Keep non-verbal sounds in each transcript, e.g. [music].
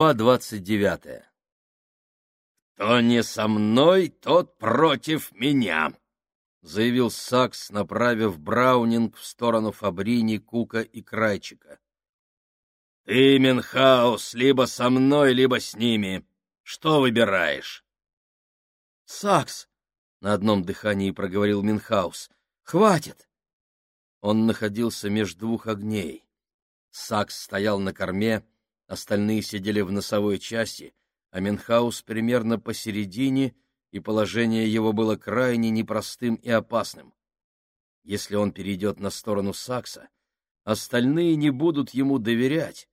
Глава двадцать девятая. «Кто не со мной, тот против меня», — заявил Сакс, направив Браунинг в сторону Фабрини, Кука и Крайчика. «Ты, Минхаус, либо со мной, либо с ними. Что выбираешь?» «Сакс!» — на одном дыхании проговорил Минхаус. «Хватит!» Он находился между двух огней. Сакс стоял на корме, остальные сидели в носовой части, а Минхаус примерно посередине, и положение его было крайне непростым и опасным. Если он перейдет на сторону Сакса, остальные не будут ему доверять,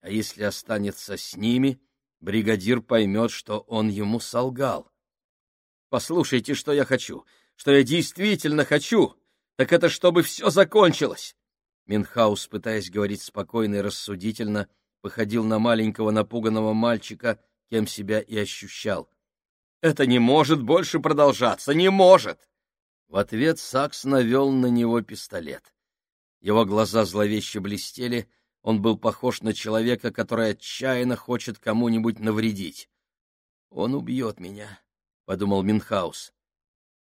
а если останется с ними, бригадир поймет, что он ему солгал. Послушайте, что я хочу, что я действительно хочу, так это чтобы все закончилось. Минхаус, пытаясь говорить спокойно и рассудительно, походил на маленького напуганного мальчика, кем себя и ощущал. «Это не может больше продолжаться, не может!» В ответ Сакс навел на него пистолет. Его глаза зловеще блестели, он был похож на человека, который отчаянно хочет кому-нибудь навредить. «Он убьет меня», подумал Минхаус.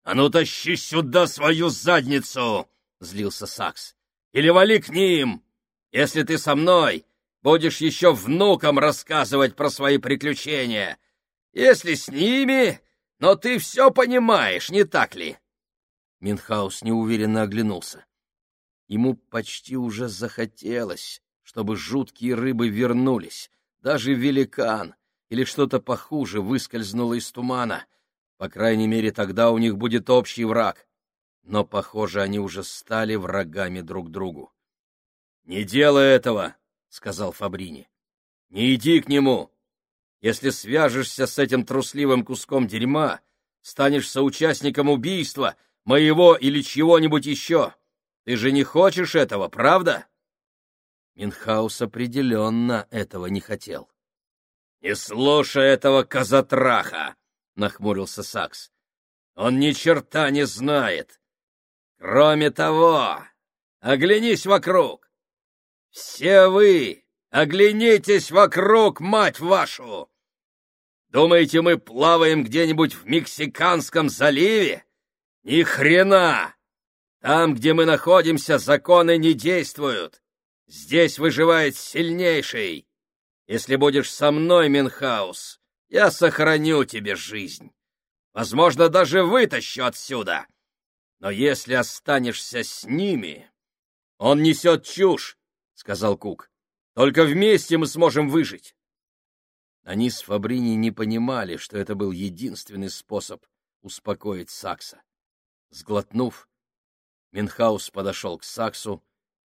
А ну тащи сюда свою задницу, злился Сакс. Или вали к ним. Если ты со мной, будешь еще внукам рассказывать про свои приключения. Если с ними, но ты все понимаешь, не так ли? Минхаус неуверенно оглянулся. Ему почти уже захотелось, чтобы жуткие рыбы вернулись. Даже великан или что-то похуже выскользнуло из тумана — по крайней мере, тогда у них будет общий враг. Но, похоже, они уже стали врагами друг другу. — Не делай этого, — сказал Фабрини. — Не иди к нему. Если свяжешься с этим трусливым куском дерьма, станешь соучастником убийства, моего или чего-нибудь еще. Ты же не хочешь этого, правда? Минхаус определенно этого не хотел. — Не слушай этого казатраха! — нахмурился Сакс. «Он ни черта не знает. Кроме того, оглянись вокруг. Все вы оглянитесь вокруг, мать вашу! Думаете, мы плаваем где-нибудь в Мексиканском заливе? Ни хрена! Там, где мы находимся, законы не действуют. Здесь выживает сильнейший. Если будешь со мной, Минхаус, я сохраню тебе жизнь. Возможно, даже вытащу отсюда. Но если останешься с ними... — Он несет чушь, — сказал Кук. — Только вместе мы сможем выжить. Они с Фабрини не понимали, что это был единственный способ успокоить Сакса. Сглотнув, Минхаус подошел к Саксу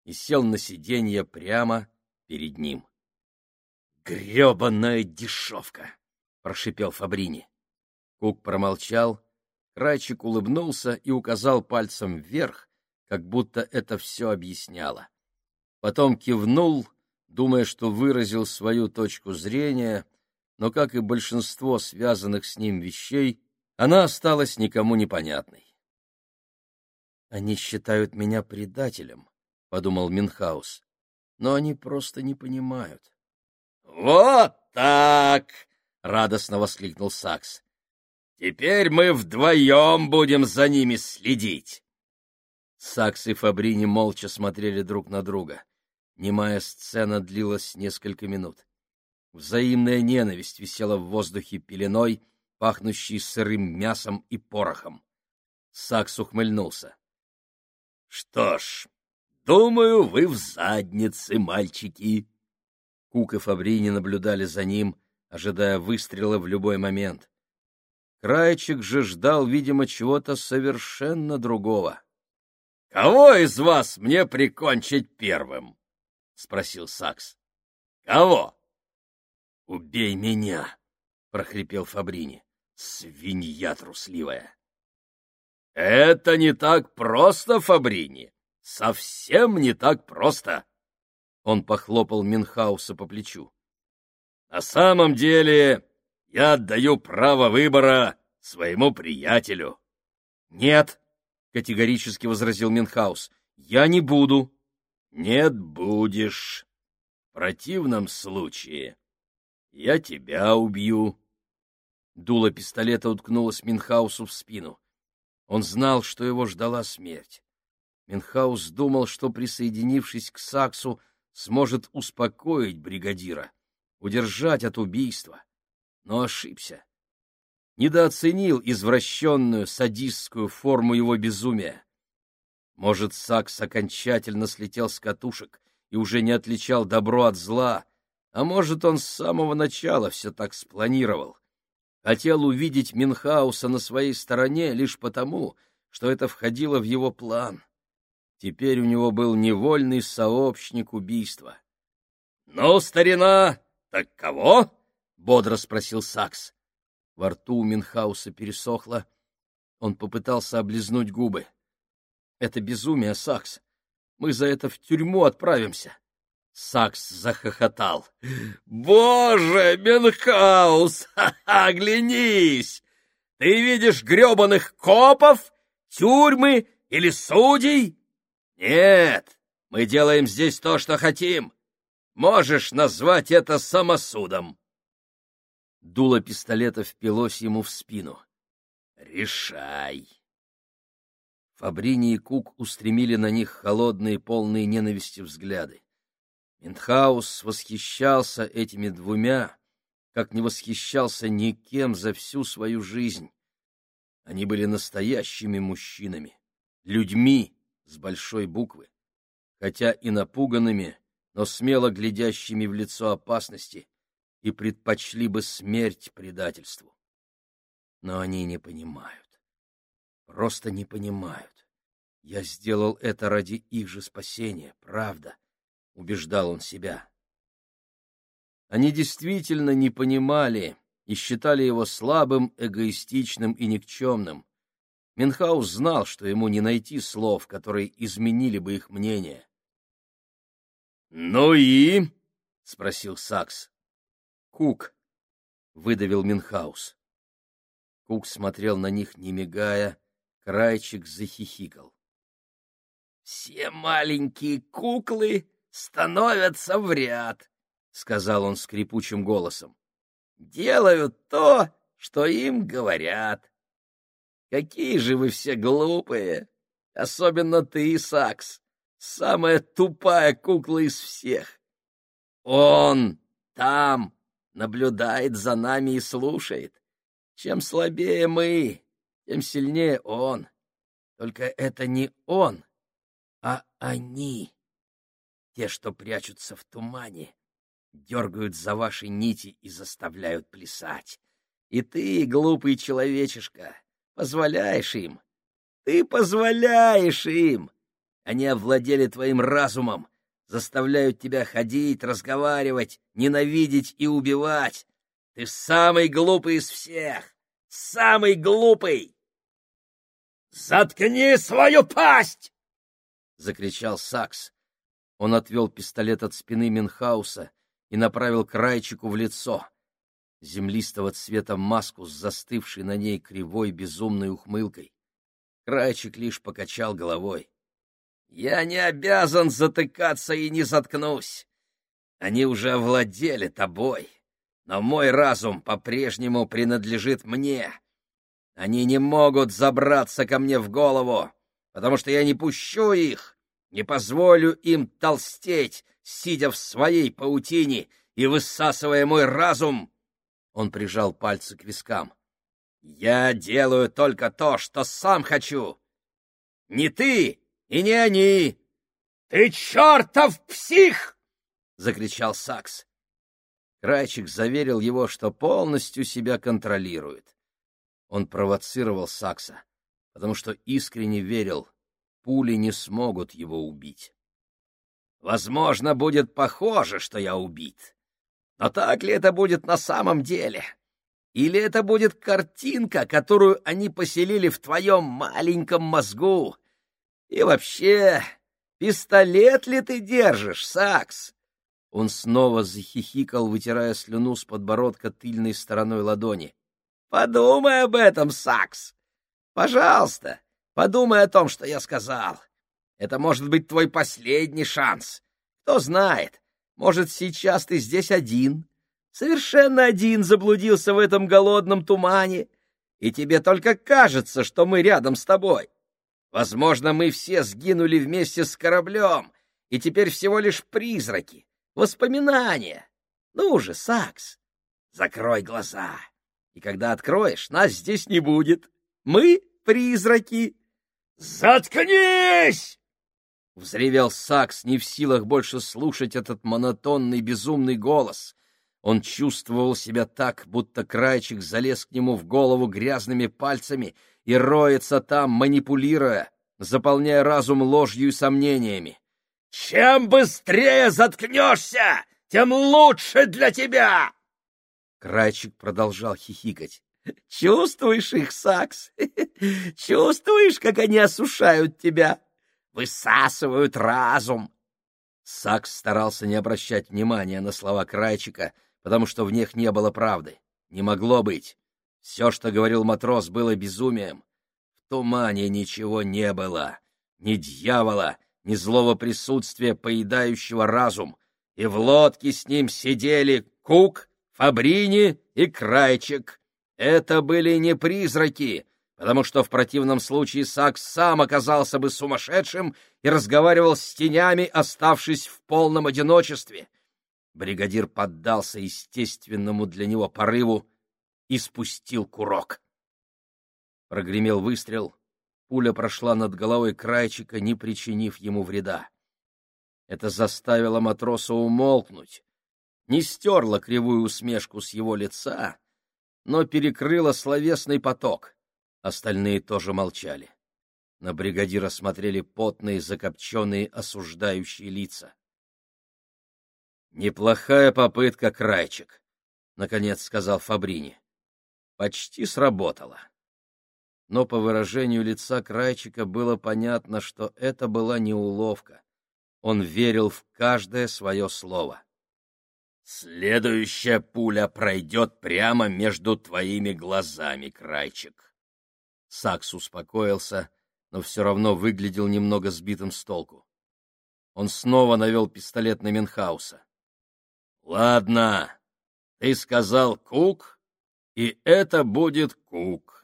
и сел на сиденье прямо перед ним. «Гребаная дешевка!» — прошипел Фабрини. Кук промолчал, Крайчик улыбнулся и указал пальцем вверх, как будто это все объясняло. Потом кивнул, думая, что выразил свою точку зрения, но, как и большинство связанных с ним вещей, она осталась никому непонятной. «Они считают меня предателем», — подумал Минхаус, — «но они просто не понимают». «Вот так!» — радостно воскликнул Сакс. «Теперь мы вдвоем будем за ними следить!» Сакс и Фабрини молча смотрели друг на друга. Немая сцена длилась несколько минут. Взаимная ненависть висела в воздухе пеленой, пахнущей сырым мясом и порохом. Сакс ухмыльнулся. — Что ж, думаю, вы в заднице, мальчики. Кук и Фабрини наблюдали за ним, ожидая выстрела в любой момент. Крайчик же ждал, видимо, чего-то совершенно другого. — Кого из вас мне прикончить первым? — спросил Сакс. — Кого? — Убей меня! — прохрипел Фабрини. — Свинья трусливая! — Это не так просто, Фабрини! Совсем не так просто! Он похлопал Минхауса по плечу. На самом деле я отдаю право выбора своему приятелю. — Нет, — категорически возразил Минхаус, — я не буду. — Нет, будешь. В противном случае я тебя убью. Дуло пистолета уткнулось Минхаусу в спину. Он знал, что его ждала смерть. Минхаус думал, что, присоединившись к Саксу, сможет успокоить бригадира, удержать от убийства. Но ошибся. Недооценил извращенную садистскую форму его безумия. Может, Сакс окончательно слетел с катушек и уже не отличал добро от зла, а может, он с самого начала все так спланировал. Хотел увидеть Минхауса на своей стороне лишь потому, что это входило в его план. Теперь у него был невольный сообщник убийства. — Ну, старина, так кого? — бодро спросил Сакс. Во рту у Минхауса пересохло. Он попытался облизнуть губы. — Это безумие, Сакс. Мы за это в тюрьму отправимся. Сакс захохотал. «Боже, Менхаус, [laughs] оглянись! Ты видишь гребаных копов, тюрьмы или судей? Нет, мы делаем здесь то, что хотим. Можешь назвать это самосудом». Дуло пистолета впилось ему в спину. «Решай!» Фабрини и Кук устремили на них холодные, полные ненависти взгляды. Минтхаус восхищался этими двумя, как не восхищался никем за всю свою жизнь. Они были настоящими мужчинами, людьми с большой буквы, хотя и напуганными, но смело глядящими в лицо опасности и предпочли бы смерть предательству. Но они не понимают, просто не понимают. Я сделал это ради их же спасения, правда. — убеждал он себя. Они действительно не понимали и считали его слабым, эгоистичным и никчемным. Минхаус знал, что ему не найти слов, которые изменили бы их мнение. — Ну и? — спросил Сакс. — Кук, — выдавил Минхаус. Кук смотрел на них, не мигая, крайчик захихикал. — Все маленькие куклы становятся в ряд, — сказал он скрипучим голосом. — Делают то, что им говорят. Какие же вы все глупые! Особенно ты, Сакс, самая тупая кукла из всех. Он там наблюдает за нами и слушает. Чем слабее мы, тем сильнее он. Только это не он, а они те, что прячутся в тумане, дергают за ваши нити и заставляют плясать. И ты, глупый человечишка, позволяешь им. Ты позволяешь им. Они овладели твоим разумом, заставляют тебя ходить, разговаривать, ненавидеть и убивать. Ты самый глупый из всех, самый глупый. «Заткни свою пасть!» — закричал Сакс. Он отвел пистолет от спины Минхауса и направил крайчику в лицо. Землистого цвета маску с застывшей на ней кривой безумной ухмылкой. Крайчик лишь покачал головой. — Я не обязан затыкаться и не заткнусь. Они уже овладели тобой, но мой разум по-прежнему принадлежит мне. Они не могут забраться ко мне в голову, потому что я не пущу их не позволю им толстеть, сидя в своей паутине и высасывая мой разум. Он прижал пальцы к вискам. Я делаю только то, что сам хочу. Не ты и не они. Ты чертов псих! закричал Сакс. Крайчик заверил его, что полностью себя контролирует. Он провоцировал Сакса, потому что искренне верил, пули не смогут его убить. Возможно, будет похоже, что я убит. Но так ли это будет на самом деле? Или это будет картинка, которую они поселили в твоем маленьком мозгу? И вообще, пистолет ли ты держишь, Сакс? Он снова захихикал, вытирая слюну с подбородка тыльной стороной ладони. Подумай об этом, Сакс. Пожалуйста, Подумай о том, что я сказал. Это может быть твой последний шанс. Кто знает, может, сейчас ты здесь один, совершенно один заблудился в этом голодном тумане, и тебе только кажется, что мы рядом с тобой. Возможно, мы все сгинули вместе с кораблем, и теперь всего лишь призраки, воспоминания. Ну же, Сакс, закрой глаза, и когда откроешь, нас здесь не будет. Мы — призраки. «Заткнись!» — взревел Сакс, не в силах больше слушать этот монотонный безумный голос. Он чувствовал себя так, будто крайчик залез к нему в голову грязными пальцами и роется там, манипулируя, заполняя разум ложью и сомнениями. «Чем быстрее заткнешься, тем лучше для тебя!» Крайчик продолжал хихикать. «Чувствуешь их, Сакс? [laughs] Чувствуешь, как они осушают тебя? Высасывают разум!» Сакс старался не обращать внимания на слова Крайчика, потому что в них не было правды. Не могло быть. Все, что говорил матрос, было безумием. В тумане ничего не было. Ни дьявола, ни злого присутствия, поедающего разум. И в лодке с ним сидели Кук, Фабрини и Крайчик. Это были не призраки, потому что в противном случае Сакс сам оказался бы сумасшедшим и разговаривал с тенями, оставшись в полном одиночестве. Бригадир поддался естественному для него порыву и спустил курок. Прогремел выстрел, пуля прошла над головой крайчика, не причинив ему вреда. Это заставило матроса умолкнуть, не стерла кривую усмешку с его лица, но перекрыла словесный поток. Остальные тоже молчали. На бригадира смотрели потные, закопченные, осуждающие лица. Неплохая попытка, Крайчик, наконец сказал Фабрини. Почти сработало. Но по выражению лица Крайчика было понятно, что это была не уловка. Он верил в каждое свое слово. Следующая пуля пройдет прямо между твоими глазами, Крайчик. Сакс успокоился, но все равно выглядел немного сбитым с толку. Он снова навел пистолет на Менхауса. Ладно, ты сказал Кук, и это будет Кук.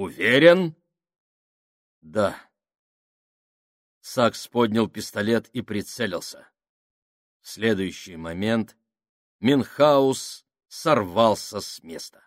Уверен? Да. Сакс поднял пистолет и прицелился. В следующий момент Минхаус сорвался с места.